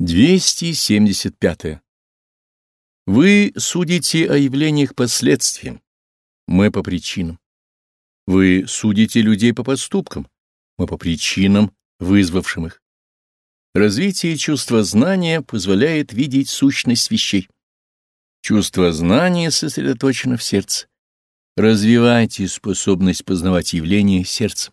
275. Вы судите о явлениях последствиям, мы по причинам. Вы судите людей по поступкам, мы по причинам, вызвавшим их. Развитие чувства знания позволяет видеть сущность вещей. Чувство знания сосредоточено в сердце. Развивайте способность познавать явления сердцем.